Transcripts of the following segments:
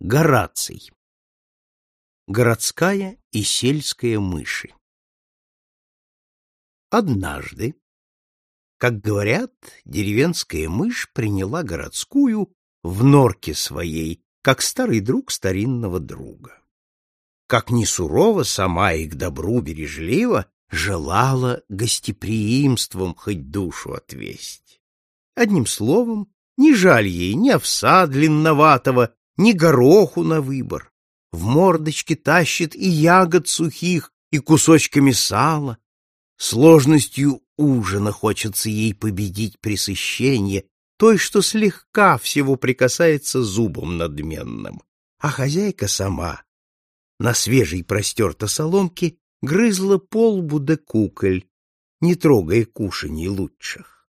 Гораций. Городская и сельская мыши. Однажды, как говорят, деревенская мышь приняла городскую в норке своей, как старый друг старинного друга. Как ни сурово сама и к добру бережлива, желала гостеприимством хоть душу отвесть. Одним словом, не жаль ей ни овса длинноватого, ни гороху на выбор. В мордочке тащит и ягод сухих, и кусочками сала. Сложностью ужина хочется ей победить пресыщение, той, что слегка всего прикасается зубом надменным. А хозяйка сама на свежей простерто соломке грызла полбу да куколь, не трогая кушаний лучших.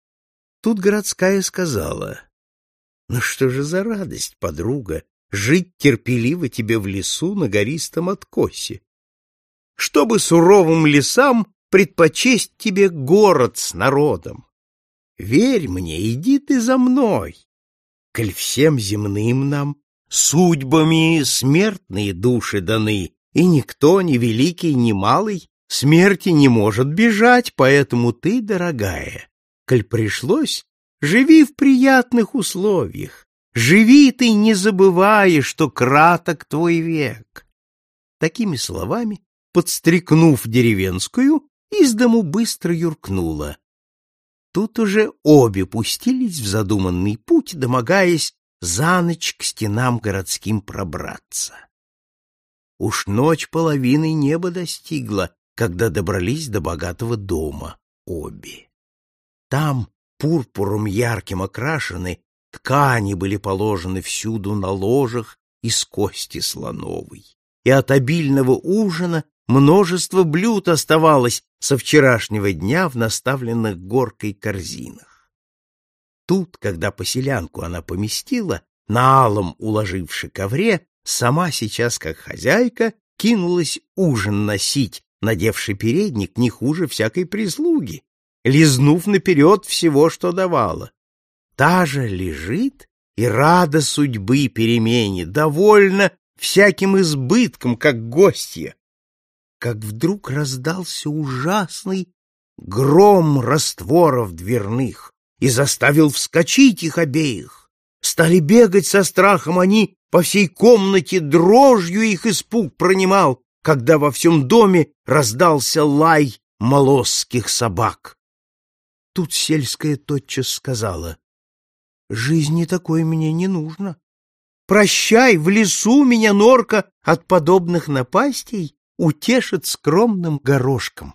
Тут городская сказала, «Ну что же за радость, подруга, жить терпеливо тебе в лесу на гористом откосе. Чтобы суровым лесам предпочесть тебе город с народом. Верь мне, иди ты за мной. Коль всем земным нам судьбами смертные души даны, и никто, ни великий, ни малый, смерти не может бежать, поэтому ты, дорогая, коль пришлось, живи в приятных условиях, Живи ты, не забывая, что краток твой век. Такими словами, подстрекнув деревенскую, из дому быстро юркнула. Тут уже обе пустились в задуманный путь, домогаясь за ночь к стенам городским пробраться. Уж ночь половины неба достигла, когда добрались до богатого дома обе. Там, пурпуром ярким окрашены, Ткани были положены всюду на ложах из кости слоновой, и от обильного ужина множество блюд оставалось со вчерашнего дня в наставленных горкой корзинах. Тут, когда поселянку она поместила, на алом уложивши ковре, сама сейчас, как хозяйка, кинулась ужин носить, надевший передник не хуже всякой прислуги, лизнув наперед всего, что давала. Та же лежит и рада судьбы перемене, довольна всяким избытком, как гостья. Как вдруг раздался ужасный гром растворов дверных и заставил вскочить их обеих. Стали бегать со страхом они по всей комнате, дрожью их испуг пронимал, когда во всем доме раздался лай молосских собак. Тут сельская тотчас сказала, Жизни такой мне не нужно. Прощай, в лесу меня норка от подобных напастей утешит скромным горошком.